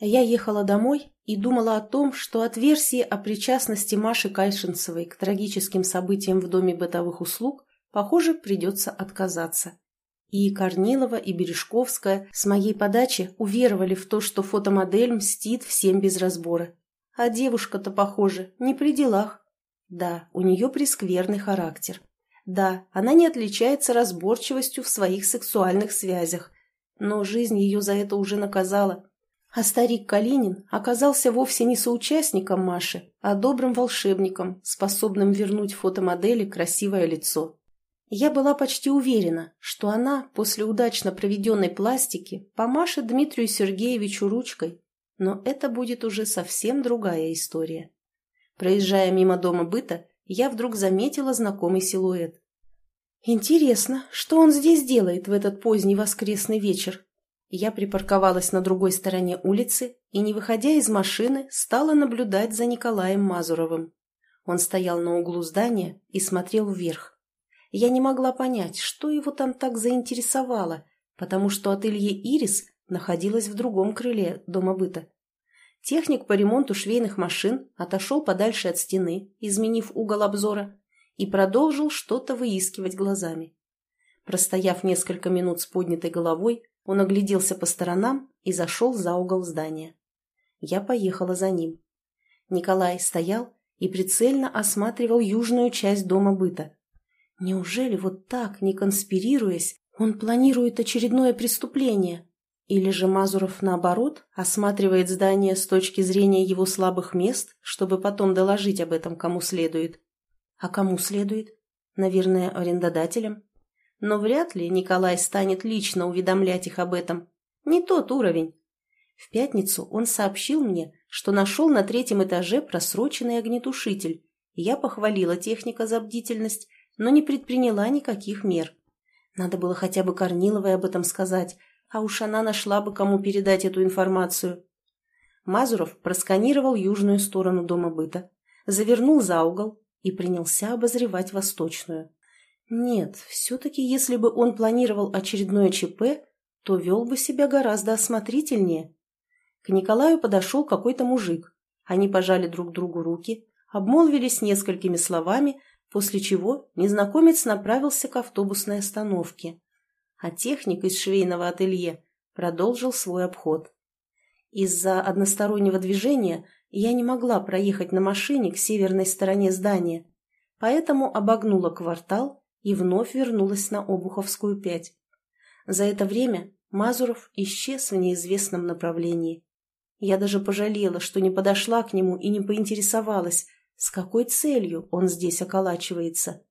Я ехала домой и думала о том, что от версии о причастности Маши Кайшинцевой к трагическим событиям в Доме бытовых услуг, похоже, придется отказаться. И Корнилова, и Бережковская с моей подачи уверовали в то, что фотомодель мстит всем без разбора. А девушка-то, похоже, не при делах. Да, у нее прескверный характер. Да, она не отличается разборчивостью в своих сексуальных связях, но жизнь ее за это уже наказала. А старик Калинин оказался вовсе не соучастником Маши, а добрым волшебником, способным вернуть фотомодели красивое лицо. Я была почти уверена, что она после удачно проведенной пластики помашет Дмитрию Сергеевичу ручкой, но это будет уже совсем другая история. Проезжая мимо дома быта, я вдруг заметила знакомый силуэт. Интересно, что он здесь делает в этот поздний воскресный вечер? Я припарковалась на другой стороне улицы и, не выходя из машины, стала наблюдать за Николаем Мазуровым. Он стоял на углу здания и смотрел вверх. Я не могла понять, что его там так заинтересовало, потому что ателье «Ирис» находилось в другом крыле дома быта. Техник по ремонту швейных машин отошел подальше от стены, изменив угол обзора, и продолжил что-то выискивать глазами. Простояв несколько минут с поднятой головой, он огляделся по сторонам и зашел за угол здания. Я поехала за ним. Николай стоял и прицельно осматривал южную часть дома быта. Неужели вот так, не конспирируясь, он планирует очередное преступление? Или же Мазуров, наоборот, осматривает здание с точки зрения его слабых мест, чтобы потом доложить об этом кому следует? А кому следует? Наверное, арендодателям? Но вряд ли Николай станет лично уведомлять их об этом. Не тот уровень. В пятницу он сообщил мне, что нашел на третьем этаже просроченный огнетушитель. Я похвалила техника за бдительность, но не предприняла никаких мер. Надо было хотя бы Корниловой об этом сказать, а уж она нашла бы, кому передать эту информацию. Мазуров просканировал южную сторону дома быта, завернул за угол и принялся обозревать восточную. Нет, все-таки если бы он планировал очередное ЧП, то вел бы себя гораздо осмотрительнее. К Николаю подошел какой-то мужик. Они пожали друг другу руки, обмолвились несколькими словами, после чего незнакомец направился к автобусной остановке. А техник из швейного ателье продолжил свой обход. Из-за одностороннего движения я не могла проехать на машине к северной стороне здания, поэтому обогнула квартал и вновь вернулась на Обуховскую 5. За это время Мазуров исчез в неизвестном направлении. Я даже пожалела, что не подошла к нему и не поинтересовалась, с какой целью он здесь околачивается.